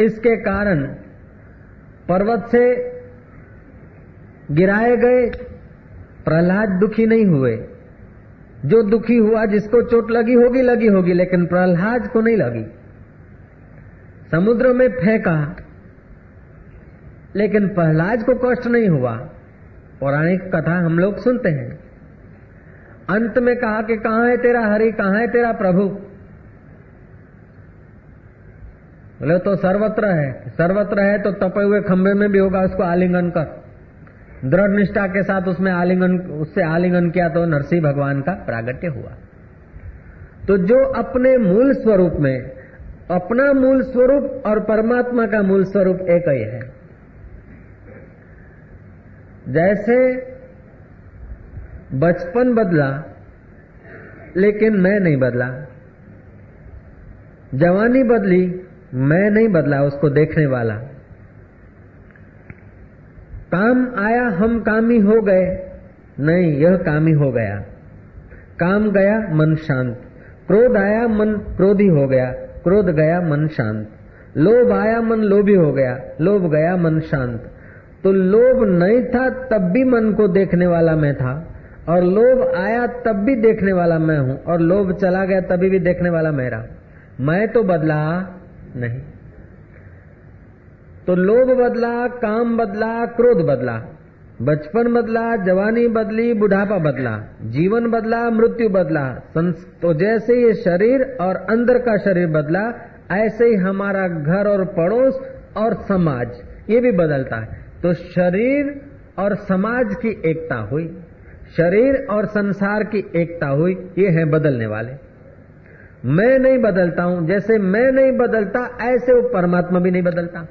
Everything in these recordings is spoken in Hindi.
इसके कारण पर्वत से गिराए गए प्रहलाद दुखी नहीं हुए। जो दुखी हुआ, जिसको चोट लगी होगी लगी होगी, लेकिन प्रहलाद को नहीं लगी। समुद्र में फेंका, लेकिन प्रहलाद को कष्ट नहीं हुआ। पौराणिक कथा हम लोग सुनते हैं। अंत में कहा कि, कहाँ है तेरा हरि? कहाँ है तेरा प्रभु? बोले तो सर्वत्र है। सर्वत्र है तो तपे हुए खंभे में भी होगा उसको आलिंगन कर। दृढ़ निष्ठा के साथ उसमें आलिंगन, उससे आलिंगन किया तो नरसिंह भगवान का प्रागट्य हुआ। तो जो अपने मूल स्वरूप में, अपना मूल स्वरूप और परमात्मा का मूल स्वरूप एक ही है। जैसे बचपन बदला, लेकिन मैं नहीं बदला। जवानी बदली मैं नहीं बदला उसको देखने वाला। काम आया, हम कामी हो गए। नहीं, यह कामी हो गया। काम गया, मन शांत। क्रोध आया, मन क्रोधी हो गया। क्रोध गया, मन शांत। लोभ आया, मन लोभी हो गया। लोभ गया, मन शांत। तो लोभ नहीं था, तब भी मन को देखने वाला मैं था। और लोभ आया, तब भी देखने वाला मैं हूँ। और लोभ चला गया, तभी भी देखने वाला मेरा। मैं तो बदला। नहीं। तो लोभ बदला, काम बदला, क्रोध बदला, बचपन बदला, जवानी बदली, बुढ़ापा बदला, जीवन बदला, मृत्यु बदला तो जैसे ये शरीर और अंदर का शरीर बदला, ऐसे ही हमारा घर और पड़ोस और समाज, ये भी बदलता है। तो शरीर और समाज की एकता हुई, शरीर और संसार की एकता हुई, ये है बदलने वाले। मैं नहीं बदलता हूँ। जैसे मैं नहीं बदलता, ऐसे वो परमात्मा भी नहीं बदलता।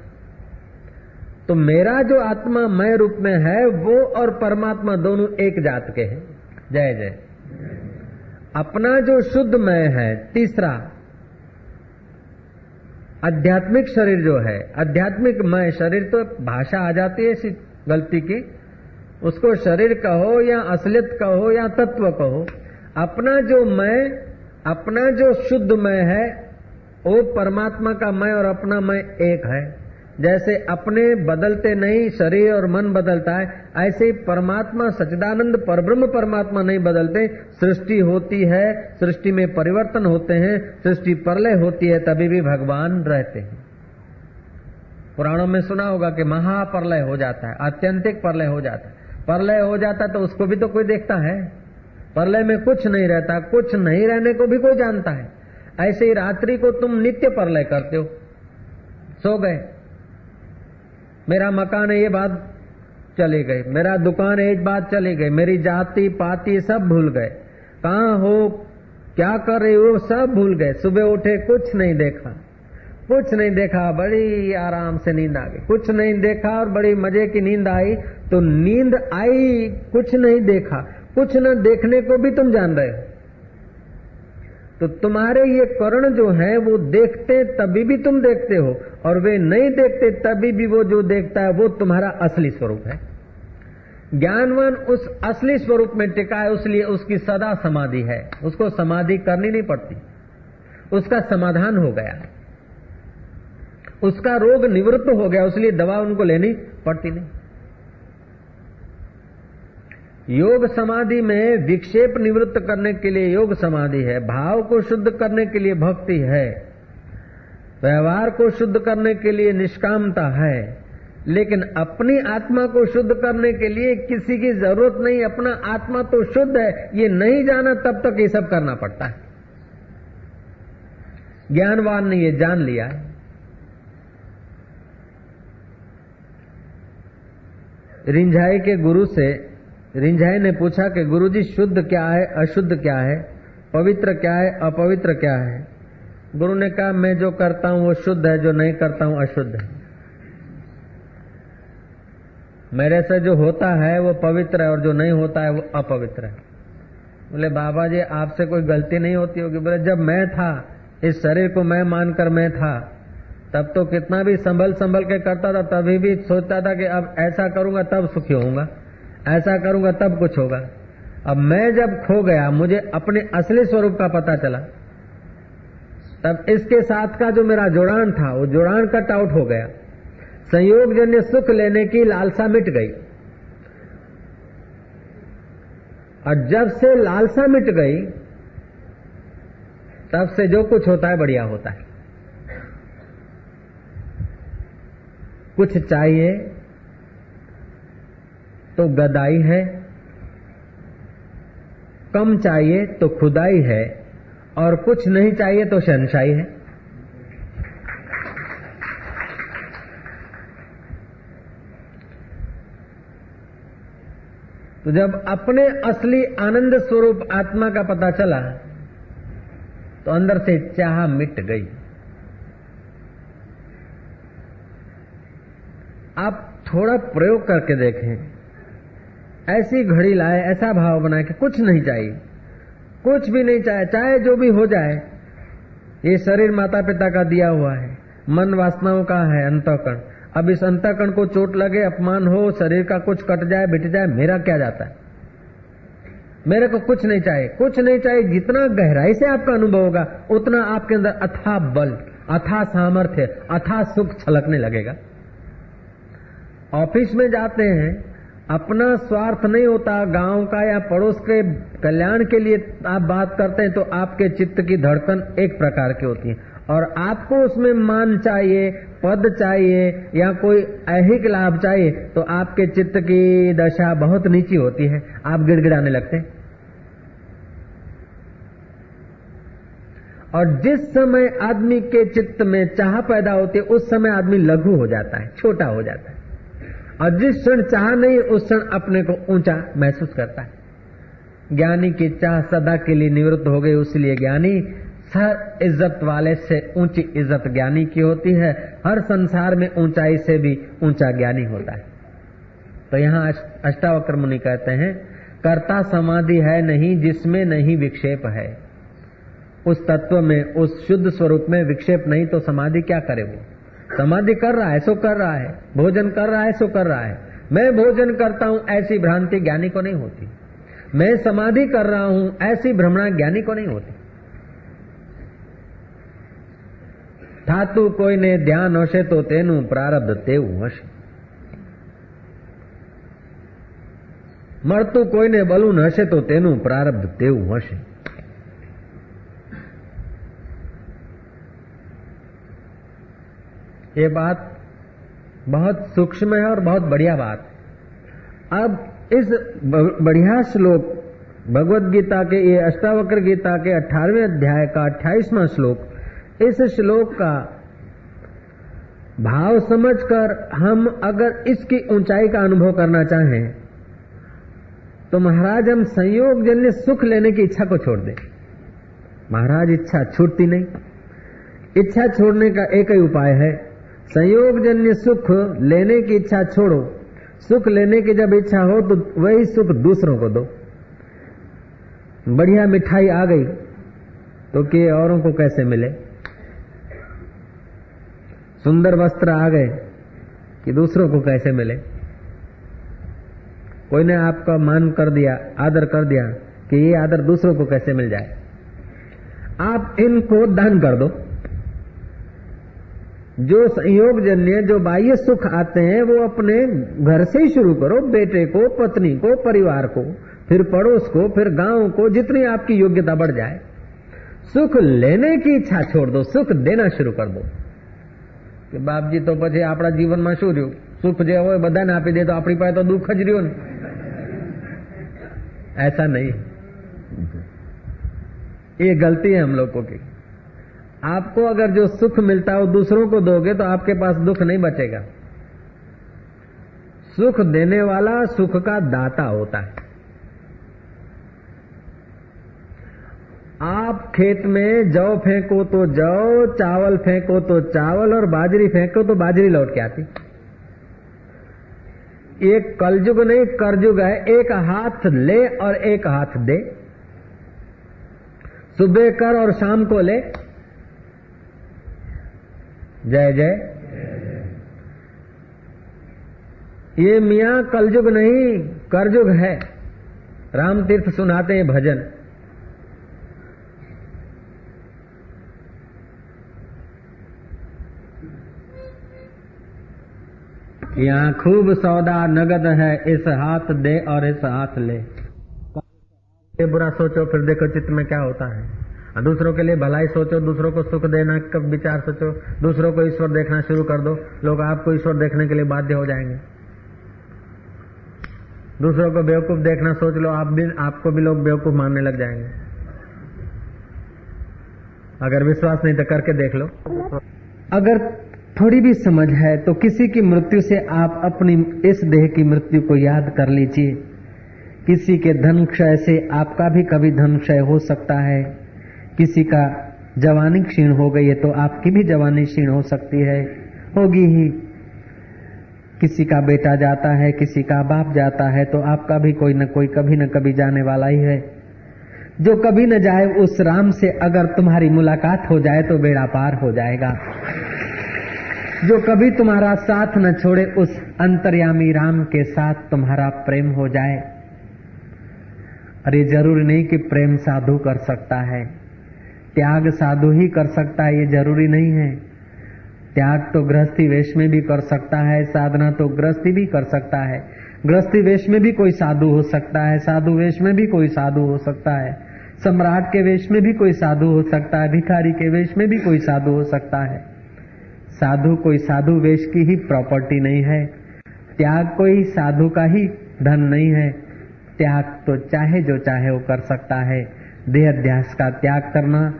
तो मेरा जो आत्मा मैं रूप में है, वो और परमात्मा दोनों एक जात के हैं। जय जय। अपना जो शुद्ध मैं है, तीसरा, आध्यात्मिक शरीर जो है, आध्यात्मिक मैं, शरीर तो भाषा आ जाती है इसी गलती की। उसको शरीर कहो या असलियत कहो या तत्व कहो, अपना जो मैं अपना जो शुद्ध मैं है, वो परमात्मा का मैं और अपना मैं एक है। जैसे अपने बदलते नहीं, शरीर और मन बदलता है, ऐसे ही परमात्मा सचिदानंद परब्रह्म परमात्मा नहीं बदलते। सृष्टि होती है, सृष्टि में परिवर्तन होते हैं, सृष्टि परलय होती है, तभी भी भगवान रहते हैं। पुराणों में सुना होगा कि महाप्रलय हो जाता है, आत्यंतिक प्रलय हो जाता है। प्रलय हो जाता है तो उसको भी तो कोई देखता है। प्रलय में कुछ नहीं रहता, कुछ नहीं रहने को भी कोई जानता है। ऐसे ही रात्रि को तुम नित्य परलय करते हो। सो गए। मेरा मकान है, ये बात चली गई मेरा दुकान है एक बात चली गई मेरी जाति, पाति सब भूल गए। कहा हो, क्या कर रहे हो सब भूल गए। सुबह उठे, कुछ नहीं देखा। कुछ नहीं देखा, बड़ी आराम से नींद आ गई। कुछ नहीं देखा और बड़ी मज़े की नींद आई तो नींद आई, कुछ नहीं देखा। कुछ न देखने को भी तुम जान रहे हो। तो तुम्हारे ये कर्ण जो है, वो देखते तभी भी तुम देखते हो, और वे नहीं देखते तभी भी वो जो देखता है, वो तुम्हारा असली स्वरूप है। ज्ञानवान उस असली स्वरूप में टिका है, उसलिए उसकी सदा समाधि है। उसको समाधि करनी नहीं पड़ती। उसका समाधान हो गया। उसका रोग निवृत्त हो गया, उसलिए दवा उनको लेनी पड़ती नहीं। योग समाधि में विक्षेप निवृत्त करने के लिए योग समाधि है, भाव को शुद्ध करने के लिए भक्ति है, व्यवहार को शुद्ध करने के लिए निष्कामता है, लेकिन अपनी आत्मा को शुद्ध करने के लिए किसी की ज़रूरत नहीं, अपना आत्मा तो शुद्ध है, ये नहीं जाना तब तक ये सब करना पड़ता है। ज्ञानवान ने ये जान लिया। है रिंझाई के गुरु से रिंझाई ने पूछा कि गुरुजी, शुद्ध क्या है, अशुद्ध क्या है? पवित्र क्या है, अपवित्र क्या है? गुरु ने कहा, मैं जो करता हूँ वो शुद्ध है, जो नहीं करता हूँ अशुद्ध है। मेरे से जो होता है वो पवित्र है और जो नहीं होता है वो अपवित्र है। बोले, बाबा जी, आपसे कोई गलती नहीं होती होगी। बोले, जब मैं था, इस शरीर को मैं मानकर मैं था, तब तो कितना भी संभल संभल के करता था, तभी भी सोचता था कि अब ऐसा करूँगा, तब सुखी होऊँगा। ऐसा करूँगा तब कुछ होगा। अब मैं जब खो गया, मुझे अपने असली स्वरूप का पता चला। तब इसके साथ का जो मेरा जुड़ान था, वो जुड़ान कट आउट हो गया। संयोग जन्य सुख लेने की लालसा मिट गई। और जब से लालसा मिट गई, तब से जो कुछ होता है, बढ़िया होता है। कुछ चाहिए तो गदाई है। कम चाहिए तो खुदाई है और कुछ नहीं चाहिए तो शनशाई है। तो जब अपने असली आनंद स्वरूप आत्मा का पता चला तो अंदर से चाह मिट गई। आप थोड़ा प्रयोग करके देखें। ऐसी घड़ी लाए, ऐसा भाव बनाए कि कुछ नहीं चाहिए। कुछ भी नहीं चाहे चाहे जो भी हो जाए, ये शरीर माता पिता का दिया हुआ है। मन वासनाओं का है अंतकरण। अब इस अंतकरण को चोट लगे, अपमान हो, शरीर का कुछ कट जाए, बिट जाए, मेरा क्या जाता है? मेरे को कुछ नहीं चाहिए। कुछ नहीं चाहिए, जितना गहराई से आपका अनुभव होगा, उतना आपके अंदर अथा बल, अथा सामर्थ्य, अथा सुख छलकने लगेगा। ऑफ़िस में जाते हैं अपना स्वार्थ नहीं होता गाँव का या पड़ोस के कल्याण के लिए आप बात करते हैं तो आपके चित्त की धड़कन एक प्रकार की होती है। और आपको उसमें मान चाहिए, पद चाहिए या कोई ऐहिक लाभ चाहिए तो आपके चित्त की दशा बहुत नीची होती है। आप गिड़गिड़ाने लगते हैं। और जिस समय आदमी के चित्त में चाह पैदा होती है, उस समय आदमी लघु हो जाता है, छोटा हो जाता है। और जिस क्षण चाह नहीं, उस क्षण अपने को ऊँचा महसूस करता है। ज्ञानी की चाह सदा के लिए निवृत्त हो गई, उसलिए ज्ञानी हर इज़्ज़त वाले से ऊँची इज़्ज़त ज्ञानी की होती है। हर संसार में ऊंचाई से भी ऊँचा ज्ञानी होता है। तो यहाँ अष्टावक्र मुनि कहते हैं, कर्ता समाधि है नहीं जिसमें नहीं विक्षेप है। उस तत्व में, उस शुद्ध स्वरूप में विक्षेप नहीं तो समाधि क्या करे वो? समाधि कर रहा है सो कर रहा है भोजन कर रहा है सो कर रहा है मैं भोजन करता हूं ऐसी भ्रांति ज्ञानी को नहीं होती मैं समाधि कर रहा हूं ऐसी भ्रमणा ज्ञानी को नहीं होती થાતું કોઈને ધ્યાન હશે તો તેનું પ્રારબ્ધ તેવું હશે મળતું કોઈને બલૂન હશે તો તેનું પ્રારબ્ધ તેવું હશે ये बात बहुत सूक्ष्म है और बहुत बढ़िया बात। अब इस बढ़िया श्लोक, भगवत गीता के, ये अष्टावक्र गीता के अठारहवें अध्याय का अट्ठाईसवां श्लोक, इस श्लोक का भाव समझकर हम अगर इसकी ऊंचाई का अनुभव करना चाहें तो महाराज हम संयोग जन्य सुख लेने की इच्छा को छोड़ दें। महाराज इच्छा छूटती नहीं। इच्छा छोड़ने का एक ही उपाय है संयोग जन्य सुख लेने की इच्छा छोड़ो। सुख लेने की जब इच्छा हो तो वही सुख दूसरों को दो। बढ़िया मिठाई आ गई तो के औरों को कैसे मिले? सुंदर वस्त्र आ गए कि दूसरों को कैसे मिले? कोई ने आपका मान कर दिया, आदर कर दिया कि ये आदर दूसरों को कैसे मिल जाए? आप इनको दान कर दो। जो संयोग जन्य जो बाह्य सुख आते हैं वो अपने घर से ही शुरू करो बेटे को पत्नी को परिवार को फिर पड़ोस को फिर गांव को जितनी आपकी योग्यता बढ़ जाए सुख लेने की इच्छा छोड़ दो सुख देना शुरू कर दो કે બાપજી તો પછી આપણા જીવનમાં શું રહ્યું સુખ જે હોય બધાને આપી દે તો આપણી પાસે તો દુઃખ જ રહ્યું ને ऐसा नहीं ये गलती है हम लोगों की आपको अगर जो सुख मिलता है, दूसरों को दोगे तो आपके पास दुख नहीं बचेगा। सुख देने वाला सुख का दाता होता है। आप खेत में जौ फेंको तो जौ, चावल फेंको तो चावल, और बाजरी फेंको तो बाजरी लौट के आती। एक कलयुग नहीं करजुग है। एक हाथ ले और एक हाथ दे। सुबह कर और शाम को ले। जय जय। ये मियाँ कलयुग नहीं करजुग है। राम तीर्थ सुनाते हैं भजन। यहाँ खूब सौदा नगद है, इस हाथ दे और इस हाथ ले। बुरा सोचो, फिर देखो चित्त में क्या होता है। दूसरों के लिए भलाई सोचो, दूसरों को सुख देना कब विचार सोचो, दूसरों को ईश्वर देखना शुरू कर दो, लोग आपको ईश्वर देखने के लिए बाध्य हो जाएँगे। दूसरों को बेवकूफ़ देखना सोच लो, आप भी, आपको भी लोग बेवकूफ़ मानने लग जाएँगे। अगर विश्वास नहीं तो करके देख लो। अगर थोड़ी भी समझ है तो किसी की मृत्यु से आप अपनी इस देह की मृत्यु को याद कर लीजिए। किसी के धन क्षय से आपका भी कभी धन क्षय हो सकता है। किसी का जवानी क्षीण हो गई है तो आपकी भी जवानी क्षीण हो सकती है। होगी ही। किसी का बेटा जाता है, किसी का बाप जाता है तो आपका भी कोई न कोई कभी न कभी जाने वाला ही है। जो कभी न जाए, उस राम से अगर तुम्हारी मुलाकात हो जाए तो बेड़ा पार हो जाएगा। जो कभी तुम्हारा साथ न छोड़े, उस अंतर्यामी राम के साथ तुम्हारा प्रेम हो जाए। अरे ज़रूरी नहीं कि प्रेम साधु कर सकता है। त्याग साधु ही कर सकता है, ये ज़रूरी नहीं है। त्याग तो गृहस्थी वेश में भी कर सकता है, साधना तो गृहस्थी भी कर सकता है। गृहस्थी वेश में भी कोई साधु हो सकता है, साधु वेश में भी कोई साधु हो सकता है। सम्राट के वेश में भी कोई साधु हो सकता है, भिखारी के वेश में भी कोई साधु हो सकता है। साधु कोई साधु वेश की ही प्रॉपर्टी नहीं है। त्याग कोई साधु का ही धन नहीं है। त्याग तो चाहे जो चाहे वो कर सकता है। देह अध्यास का त्याग करना,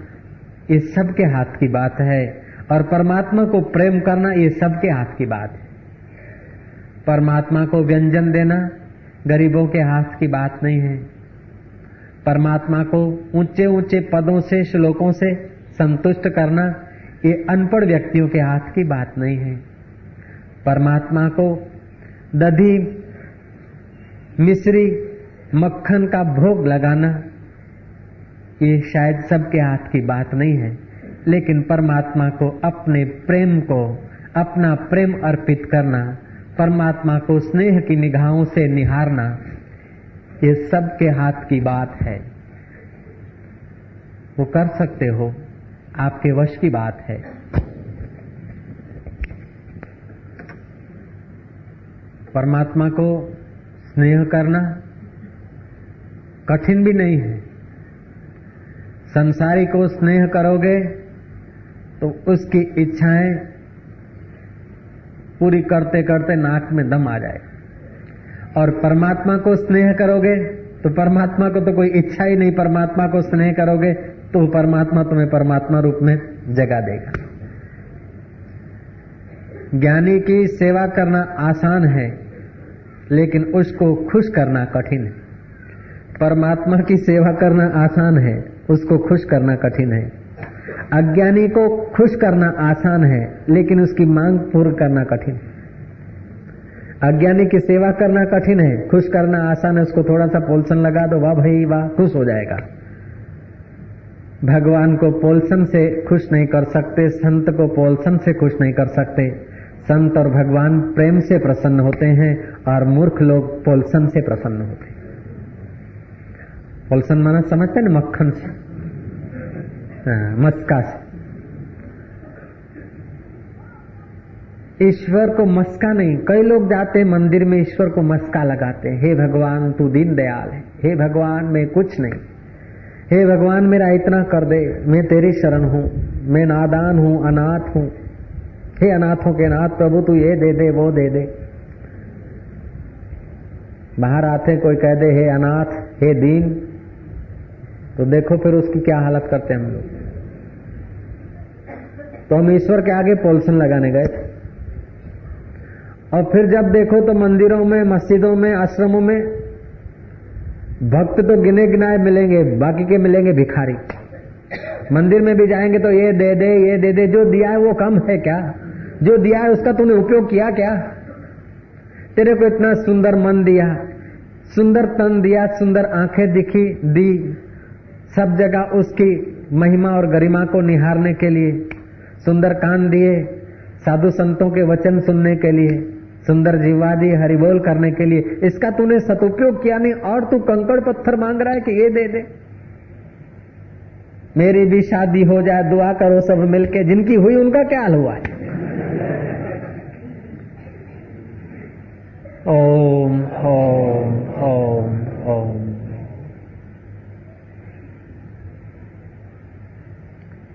ये सबके हाथ की बात है। और परमात्मा को प्रेम करना, ये सबके हाथ की बात है। परमात्मा को व्यंजन देना, गरीबों के हाथ की बात नहीं है। परमात्मा को ऊँचे ऊँचे पदों से, श्लोकों से संतुष्ट करना, ये अनपढ़ व्यक्तियों के हाथ की बात नहीं है। परमात्मा को दधी, मिश्री, मक्खन का भोग लगाना ये शायद सबके हाथ की बात नहीं है, लेकिन परमात्मा को अपने प्रेम को, अपना प्रेम अर्पित करना, परमात्मा को स्नेह की निगाहों से निहारना, ये सबके हाथ की बात है। वो कर सकते हो, आपके वश की बात है। परमात्मा को स्नेह करना कठिन भी नहीं है संसारी को स्नेह करोगे तो उसकी इच्छाएँ पूरी करते करते नाक में दम आ जाए। और परमात्मा को स्नेह करोगे तो परमात्मा को तो कोई इच्छा ही नहीं, परमात्मा को स्नेह करोगे तो परमात्मा तुम्हें परमात्मा रूप में जगा देगा। ज्ञानी की सेवा करना आसान है, लेकिन उसको खुश करना कठिन है। परमात्मा की सेवा करना आसान है उसको खुश करना कठिन है। अज्ञानी को खुश करना आसान है, लेकिन उसकी मांग पूर्ण करना कठिन। है अज्ञानी की सेवा करना कठिन है, खुश करना आसान है, उसको थोड़ा सा पोलसन लगा दो, वाह भाई, वाह, खुश हो जाएगा। भगवान को पोलसन से खुश नहीं कर सकते, संत को पोलसन से खुश नहीं कर सकते। संत और भगवान प्रेम से प्रसन्न होते हैं और मूर्ख लोग पोलसन से प्रसन्न होते हैं। पोलसन माना समझते ना मक्खन से। हाँ, मस्का से। ईश्वर को मस्का नहीं कई लोग जाते मंदिर में ईश्वर को मस्का लगाते हैं। हे भगवान तू दीन दयाल है। हे भगवान मैं कुछ नहीं। हे भगवान मेरा इतना कर दे मैं तेरी शरण हूँ मैं नादान हूँ अनाथ हूँ। हे अनाथों के नाथ प्रभु तू ये दे दे वो दे दे। बाहर आते कोई कह दे हे अनाथ हे दीन तो देखो फिर उसकी क्या हालत करते हैं हम लोग। तो हम ईश्वर के आगे पोलसन लगाने गए थे। और फिर जब देखो तो मंदिरों में, मस्जिदों में, आश्रमों में भक्त तो गिने गिनाए मिलेंगे, बाकी के मिलेंगे भिखारी। मंदिर में भी जाएँगे तो ये दे दे, ये दे दे, जो दिया है वो कम है क्या? जो दिया है उसका तूने उपयोग किया क्या? तेरे को इतना सुंदर मन दिया, सुंदर तन दिया, सुंदर आँखें दिखी, दी। सब जगह उसकी महिमा और गरिमा को निहारने के लिए, सुंदर कान दिए, साधु संतों के वचन सुनने के लिए, सुंदर जीवादी हरिबोल करने के लिए। इसका तूने सदुपयोग किया नहीं, और तू कंकड़ पत्थर मांग रहा है कि ये दे दे। मेरी भी शादी हो जाए, दुआ करो सब मिलके, जिनकी हुई उनका क्या हाल हुआ है? ओम ओम ओम ओम।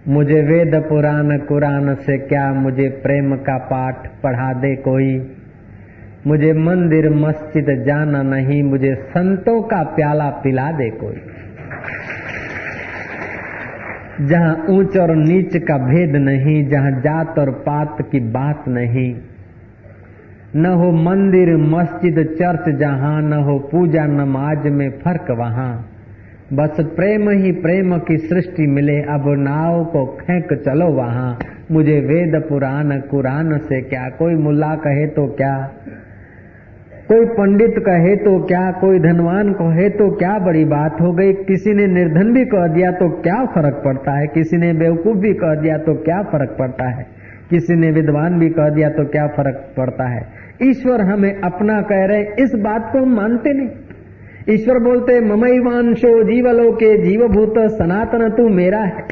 मुझे वेद पुराण कुरान से क्या मुझे प्रेम का पाठ पढ़ा दे कोई? मुझे मंदिर मस्जिद जाना नहीं, मुझे संतों का प्याला पिला दे कोई? जहाँ ऊंच और नीच का भेद नहीं, जहाँ जात और पात की बात नहीं। न हो मंदिर, मस्जिद, चर्च जहाँ, न हो पूजा नमाज़ में फ़र्क वहाँ। बस प्रेम ही प्रेम की सृष्टि मिले, अब नाव को खेक चलो वहाँ। मुझे वेद पुराण, कुरान से क्या? कोई मुल्ला कहे तो क्या? कोई पंडित कहे तो क्या? कोई धनवान कहे तो क्या? बड़ी बात हो गई। किसी ने निर्धन भी कह दिया तो क्या फ़र्क पड़ता है? किसी ने बेवकूफ़ भी कह दिया तो क्या फ़र्क पड़ता है? किसी ने विद्वान भी कह दिया तो क्या फ़र्क पड़ता है? ईश्वर हमें अपना कह रहे इस बात को हम मानते नहीं। ईश्वर बोलते ममईवांशो जीवलो के जीवभूत सनातन, तू मेरा है।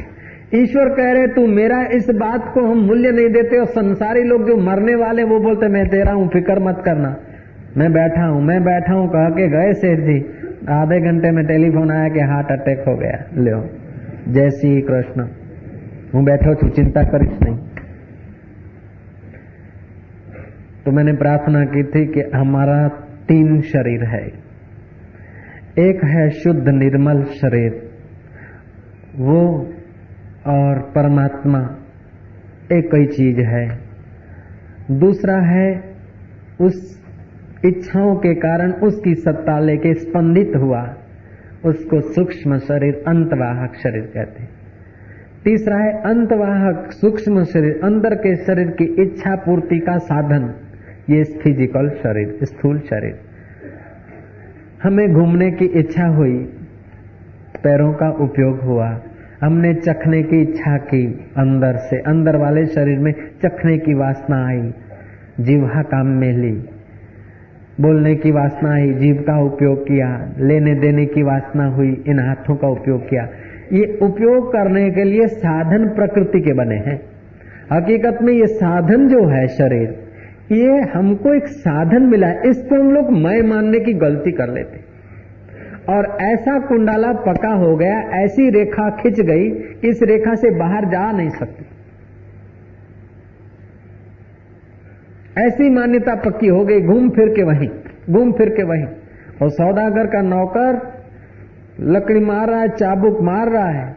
ईश्वर कह रहे, तू मेरा इस बात को हम मूल्य नहीं देते और संसारी लोग जो मरने वाले वो बोलते, मैं तेरा हूँ, फ़िक्र मत करना। मैं बैठा हूँ, मैं बैठा हूँ, कह के गए सेठ जी, आधे घंटे में टेलीफोन आया कि हार्ट अटैक हो गया। लो जय श्री कृष्ण। हूँ बैठो छू चिंता करीश नहीं। तो मैंने प्रार्थना की थी कि हमारा तीन शरीर है। एक है शुद्ध निर्मल शरीर, वो और परमात्मा एक ही चीज़ है। दूसरा है उस इच्छाओं के कारण उसकी सत्ता लेके स्पंदित हुआ, उसको सूक्ष्म शरीर अंतवाहक शरीर कहते हैं। तीसरा है अंतवाहक सूक्ष्म शरीर, अंदर के शरीर की इच्छा पूर्ति का साधन, ये फ़िज़िकल शरीर, स्थूल शरीर। हमें घूमने की इच्छा हुई। पैरों का उपयोग हुआ। हमने चखने की इच्छा की अंदर से। अंदर वाले शरीर में चखने की वासना आई। जीवा काम में ली। बोलने की वासना आई, जीव का उपयोग किया। लेने देने की वासना हुई, इन हाथों का उपयोग किया। ये उपयोग करने के लिए साधन प्रकृति के बने हैं। हकीकत में ये साधन जो है शरीर ये हमको एक साधन मिला। है इसको हम लोग मैं मानने की गलती कर लेते। और ऐसा कुंडाला पका हो गया, ऐसी रेखा खिंच गई, इस रेखा से बाहर जा नहीं सकती। ऐसी मान्यता पक्की हो गई, घूम फिर के वहीं, घूम फिर के वहीं। और सौदागर का नौकर लकड़ी मार रहा है, चाबुक मार रहा है,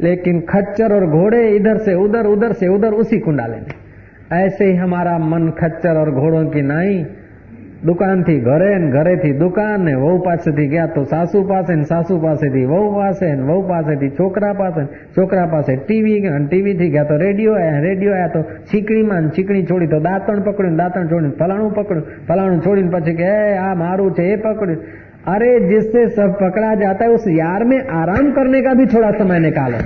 लेकिन खच्चर और घोड़े इधर से उधर उधर से उधर, उसी कुंडाले में। ऐसे ही हमारा मन खच्चर और घोड़ों की नाई દુકાન થી ઘરે ને ઘરેથી દુકાન ને વહુ પાસેથી ગયા તો સાસુ પાસે ને સાસુ પાસેથી વહુ પાસે ને વહુ પાસેથી છોકરા પાસે છોકરા પાસે ટીવી ટીવી થી ગયા તો રેડિયો આયા રેડિયો આયા તો છીકણીમાં છીકણી છોડી તો દાંતણ પકડ્યું દાંતણ છોડીને ફલાણું પકડ્યું ફલાણું છોડીને પછી કે આ મારું છે એ પકડ્યું अरे जिससे सब पकड़ा जाता है उस यार में आराम करने का भी थोड़ा समय निकालो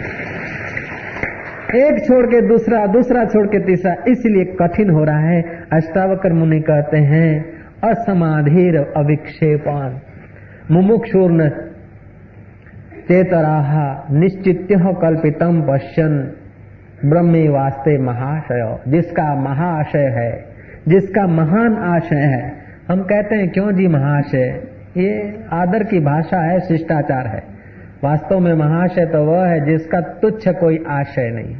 एक छोड़ के दूसरा दूसरा छोड़ के तीसरा, इसलिए कठिन हो रहा है। अष्टावकर मुनि कहते हैं, असमाधिर अविक्षेपान, मुमुक्षुर्न चेतराह निश्चित कल्पितम पश्यन ब्रह्मे वास्ते महाशय। जिसका महाशय है, जिसका महान आशय है। हम कहते हैं, क्यों जी महाशय? ये आदर की भाषा है, शिष्टाचार है। वास्तव में महाशय तो वह है जिसका तुच्छ कोई आशय नहीं,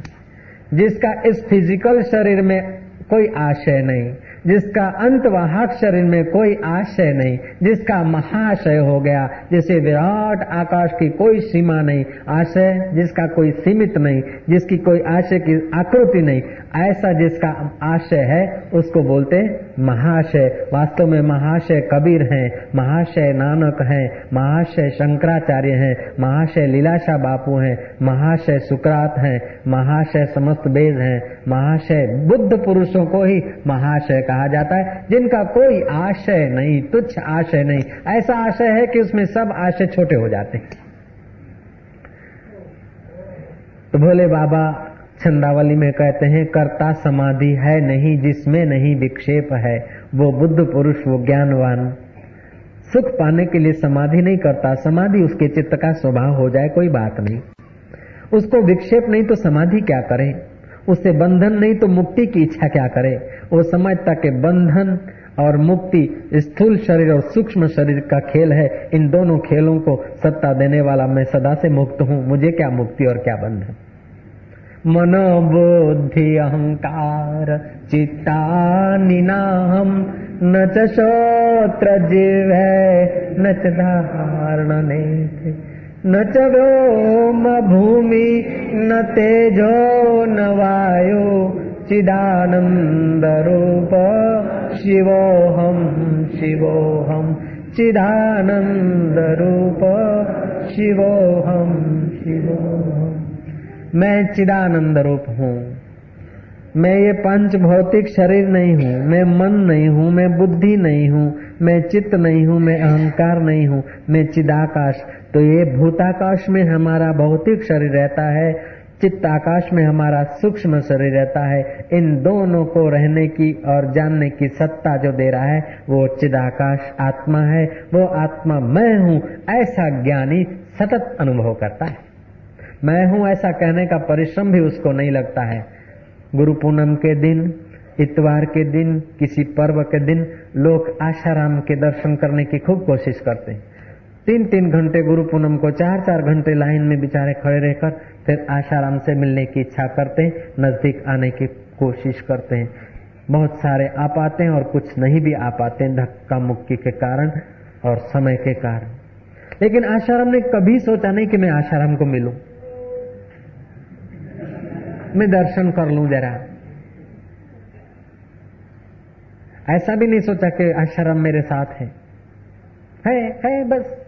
जिसका इस फ़िज़िकल शरीर में कोई आशय नहीं, जिसका अंतवाहक शरीर में कोई आशय नहीं, जिसका महाशय हो गया, जैसे विराट आकाश की कोई सीमा नहीं, आशय जिसका कोई सीमित नहीं, जिसकी कोई आशय की आकृति नहीं, ऐसा जिसका आशय है, उसको बोलते महाशय, वास्तव में महाशय कबीर हैं, महाशय नानक हैं, महाशय शंकराचार्य हैं, महाशय लीलाशाह बापू हैं, महाशय सुकरात हैं, महाशय समस्त वेद हैं, महाशय बुद्ध पुरुषों को ही महाशय कहा जाता है, जिनका कोई आशय नहीं, तुच्छ आशय नहीं। ऐसा आशय है कि उसमें सब आशय छोटे हो जाते हैं। तो भोले बाबा छंदावली में कहते हैं, कर्ता समाधि है नहीं जिसमें नहीं विक्षेप है। वो बुद्ध पुरुष, वो ज्ञानवान। सुख पाने के लिए समाधि नहीं करता। समाधि उसके चित्त का स्वभाव हो जाए, कोई बात नहीं। उसको विक्षेप नहीं तो समाधि क्या करे? उससे बंधन नहीं तो मुक्ति की इच्छा क्या करे? वो समझता कि बंधन और मुक्ति स्थूल शरीर और सूक्ष्म शरीर का खेल है। इन दोनों खेलों को सत्ता देने वाला मैं सदा से मुक्त हूँ। मुझे क्या मुक्ति और क्या बंधन? मनोबुद्धि अहङ्कार चित्तानि नाहम् न च श्रोत्र जीवे न च धारणने न च व्योम भूमि न तेजो न वायो चिदानन्दरूप शिवोऽहम् शिवोऽहम् चिदानन्दरूप शिवोऽहम् शिवोऽहम् मैं चिदानंद रूप हूँ। मैं ये पंच भौतिक शरीर नहीं हूँ। मैं मन नहीं हूँ। मैं बुद्धि नहीं हूँ। मैं चित्त नहीं हूँ। मैं अहंकार नहीं हूँ। मैं चिदाकाश। तो ये भूताकाश में हमारा भौतिक शरीर रहता है चित्त आकाश में हमारा सूक्ष्म शरीर रहता है। इन दोनों को रहने की और जानने की सत्ता जो दे रहा है, वो चिदाकाश आत्मा है। वो आत्मा मैं हूँ, ऐसा ज्ञानी सतत अनुभव करता है। मैं हूँ ऐसा कहने का परिश्रम भी उसको नहीं लगता है। गुरु पूनम के दिन, इतवार के दिन, किसी पर्व के दिन लोग आशाराम के दर्शन करने की खूब कोशिश करते हैं। तीन तीन घंटे गुरु पूनम को चार चार घंटे लाइन में बेचारे खड़े रहकर फिर आशाराम से मिलने की इच्छा करते हैं, नज़दीक आने की कोशिश करते हैं। बहुत सारे आ पाते हैं और कुछ नहीं भी आ पाते हैं धक्का मुक्की के कारण और समय के कारण। लेकिन आशाराम ने कभी सोचा नहीं कि मैं आशाराम को मिलूं। मैं दर्शन कर लूँ जरा। ऐसा भी नहीं सोचा कि आश्रम मेरे साथ है। है है बस।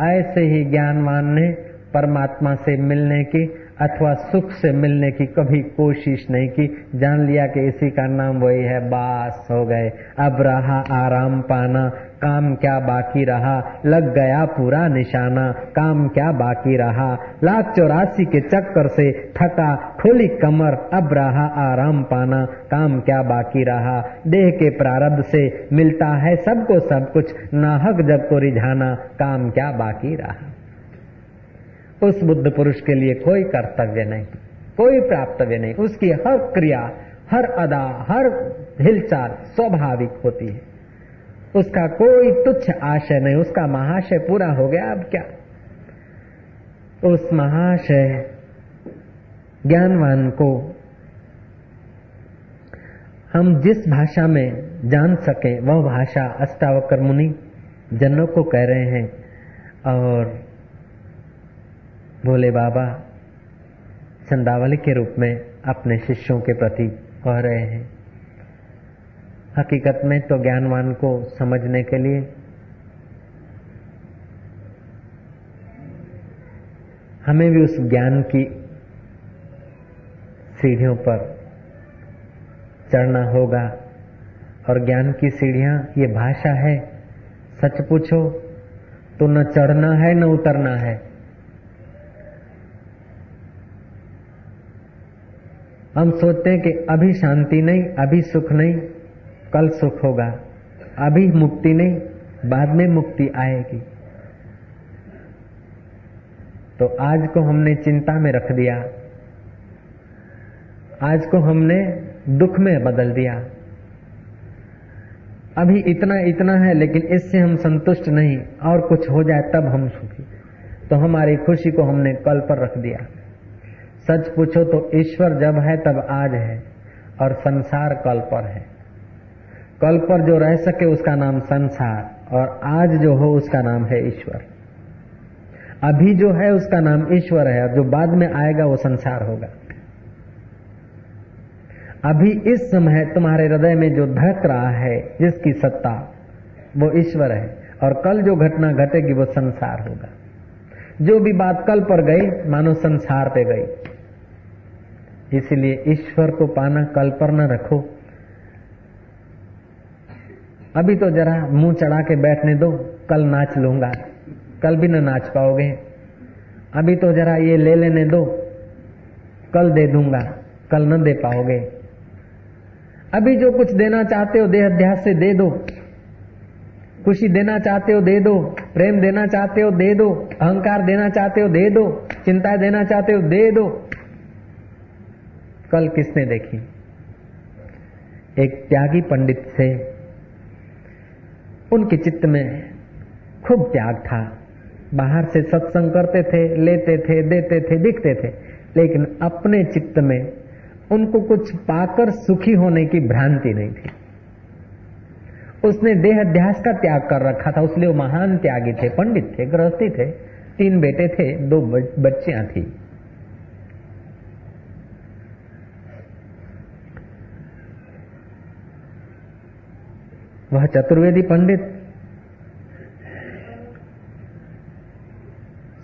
ऐसे ही ज्ञानवान ने परमात्मा से मिलने की अथवा सुख से मिलने की कभी कोशिश नहीं की। जान लिया कि इसी का नाम वही है, बास हो गए। अब रहा आराम पाना, काम क्या बाकी रहा? लग गया पूरा निशाना, काम क्या बाकी रहा? लाख चौरासी के चक्कर से थका, खोली कमर, अब रहा आराम पाना, काम क्या बाकी रहा? देह के प्रारब्ध से मिलता है सबको सब कुछ, नाहक जब को रिझाना, काम क्या बाकी रहा? उस बुद्ध पुरुष के लिए कोई कर्तव्य नहीं, कोई प्राप्तव्य नहीं। उसकी हर क्रिया, हर अदा, हर हिलचाल स्वाभाविक होती है। उसका कोई तुच्छ आशय नहीं, उसका महाशय पूरा हो गया, अब क्या? उस महाशय ज्ञानवान को हम जिस भाषा में जान सके, वह भाषा अष्टावकर मुनि जनों को कह रहे हैं, और भोले बाबा, चंदावली के रूप में अपने शिष्यों के प्रति कह रहे हैं। हकीकत में तो ज्ञानवान को समझने के लिए हमें भी उस ज्ञान की सीढ़ियों पर चढ़ना होगा। और ज्ञान की सीढ़ियाँ, ये भाषा है। सच पूछो तो न चढ़ना है, न उतरना है। हम सोचते हैं कि अभी शांति नहीं, अभी सुख नहीं, कल सुख होगा। अभी मुक्ति नहीं, बाद में मुक्ति आएगी। तो आज को हमने चिंता में रख दिया। आज को हमने दुख में बदल दिया। अभी इतना इतना है, लेकिन इससे हम संतुष्ट नहीं। और कुछ हो जाए, तब हम सुखी। तो हमारी खुशी को हमने कल पर रख दिया। सच पूछो तो ईश्वर जब है तब आज है, और संसार कल पर है। कल पर जो रह सके उसका नाम संसार, और आज जो हो उसका नाम है ईश्वर। अभी जो है उसका नाम ईश्वर है, और जो बाद में आएगा वो संसार होगा। अभी इस समय तुम्हारे हृदय में जो धक रहा है, जिसकी सत्ता, वो ईश्वर है, और कल जो घटना घटेगी वो संसार होगा। जो भी बात कल पर गई, मानो संसार पे गई। इसलिए ईश्वर को पाना कल पर न रखो। अभी तो जरा मुँह चढ़ा के बैठने दो, कल नाच लूँगा। कल भी न नाच पाओगे। अभी तो जरा ये ले लेने दो, कल दे दूँगा, कल न दे पाओगे। अभी जो कुछ देना चाहते हो देह अध्यास से दे दो। खुशी देना चाहते हो दे दो, प्रेम देना चाहते हो दे दो, अहंकार देना चाहते हो दे दो चिंता देना चाहते हो दे दो। कल किसने देखी? एक त्यागी पंडित से। उनके चित्त में खूब त्याग था। बाहर से सत्संग करते थे, लेते थे, देते थे दिखते थे। लेकिन अपने चित्त में उनको कुछ पाकर सुखी होने की भ्रांति नहीं थी। उसने देह अध्यास का त्याग कर रखा था। उसलिए वो महान त्यागी थे, पंडित थे, गृहस्थी थे। तीन बेटे थे, दो बच्चियाँ थी। वह चतुर्वेदी पंडित।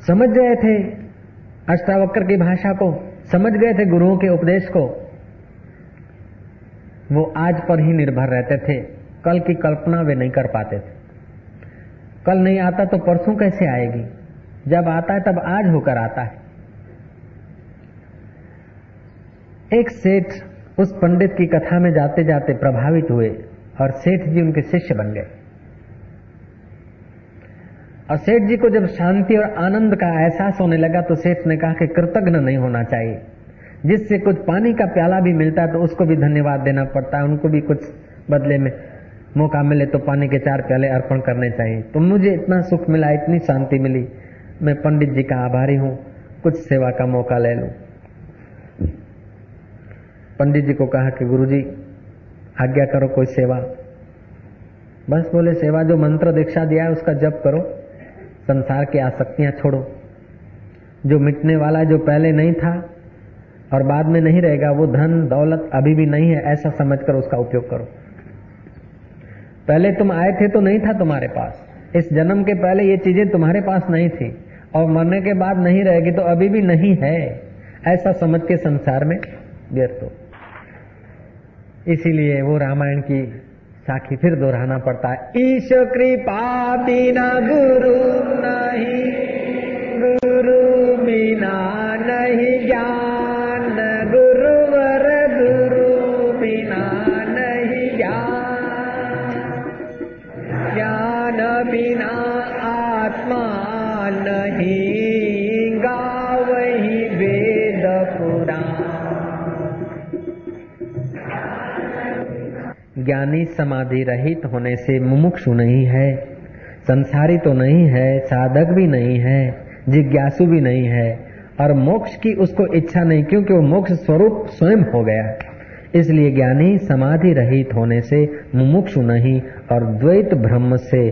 समझ गए थे अष्टावक्र की भाषा को, समझ गए थे गुरुओं के उपदेश को। वो आज पर ही निर्भर रहते थे। कल की कल्पना वे नहीं कर पाते थे। कल नहीं आता तो परसों कैसे आएगी? जब आता है तब आज होकर आता है। एक सेठ उस पंडित की कथा में जाते जाते प्रभावित हुए। और सेठ जी उनके शिष्य बन गए। और सेठ जी को जब शांति और आनंद का एहसास होने लगा तो सेठ ने कहा कि कृतज्ञ नहीं होना चाहिए। जिससे कुछ पानी का प्याला भी मिलता है तो उसको भी धन्यवाद देना पड़ता। है उनको भी कुछ बदले में मौका मिले तो पानी के चार प्याले अर्पण करने चाहिए। तो मुझे इतना सुख मिला, इतनी शांति मिली। मैं पंडित जी का आभारी हूँ। कुछ सेवा का मौका ले लू। पंडित जी को कहा कि गुरु जी आज्ञा करो कोई सेवा। बस बोले, सेवा जो मंत्र दीक्षा दिया है, उसका जप करो। संसार की आसक्तियाँ छोड़ो। जो मिटने वाला जो पहले नहीं था और बाद में नहीं रहेगा, वो धन, दौलत अभी भी नहीं है, ऐसा समझकर उसका उपयोग करो। पहले तुम आए थे तो नहीं था तुम्हारे पास। इस जन्म के पहले ये चीज़ें तुम्हारे पास नहीं थी और मरने के बाद नहीं रहेगी तो अभी भी नहीं है। ऐसा समझ के संसार में व्यर्थ हो। इसीलिए वो रामायण की साखी फिर दोहराना पड़ता है। ईश कृपा बिना गुरु नहीं, गुरु बिना ज्ञानी समाधि रहित होने से मुमुक्षु नहीं है। संसारी तो नहीं है, साधक भी नहीं है, जिज्ञासु भी नहीं है। और मोक्ष की उसको इच्छा नहीं, क्योंकि वो मोक्ष स्वरूप स्वयं हो गया। इसलिए ज्ञानी समाधि रहित होने से मुमुक्षु नहीं, और द्वैत ब्रह्म से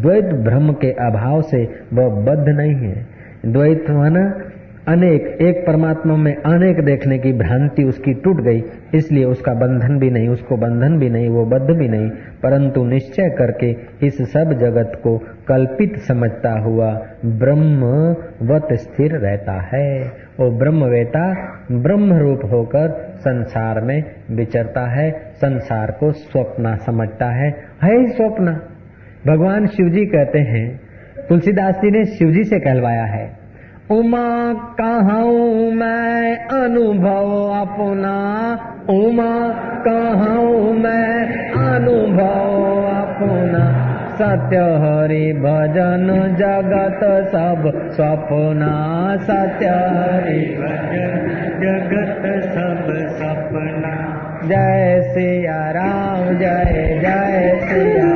द्वैत ब्रह्म के अभाव से वह बद्ध नहीं है। द्वैत माना अनेक, एक परमात्मा में अनेक देखने की भ्रांति उसकी टूट गई, इसलिए उसका बंधन भी नहीं, उसको बंधन भी नहीं, वो बद्ध भी नहीं, परंतु निश्चय करके इस सब जगत को कल्पित समझता हुआ ब्रह्म वत स्थिर रहता है। वो ब्रह्म ब्रह्मवेता ब्रह्म रूप होकर संसार में विचरता है, संसार को स्वप्न समझता है। है ही स्वप्न। भगवान शिव जी कहते हैं, तुलसीदास जी ने शिव जी से कहलवाया है। उमा कहूँ मैं अनुभव अपना। उमा कहूँ मैं अनुभव अपना। सत्य हरि भजन जगत सब सपना। सत्य हरि भजन जगत सब सपना। जय सिया राम, जय जय सिया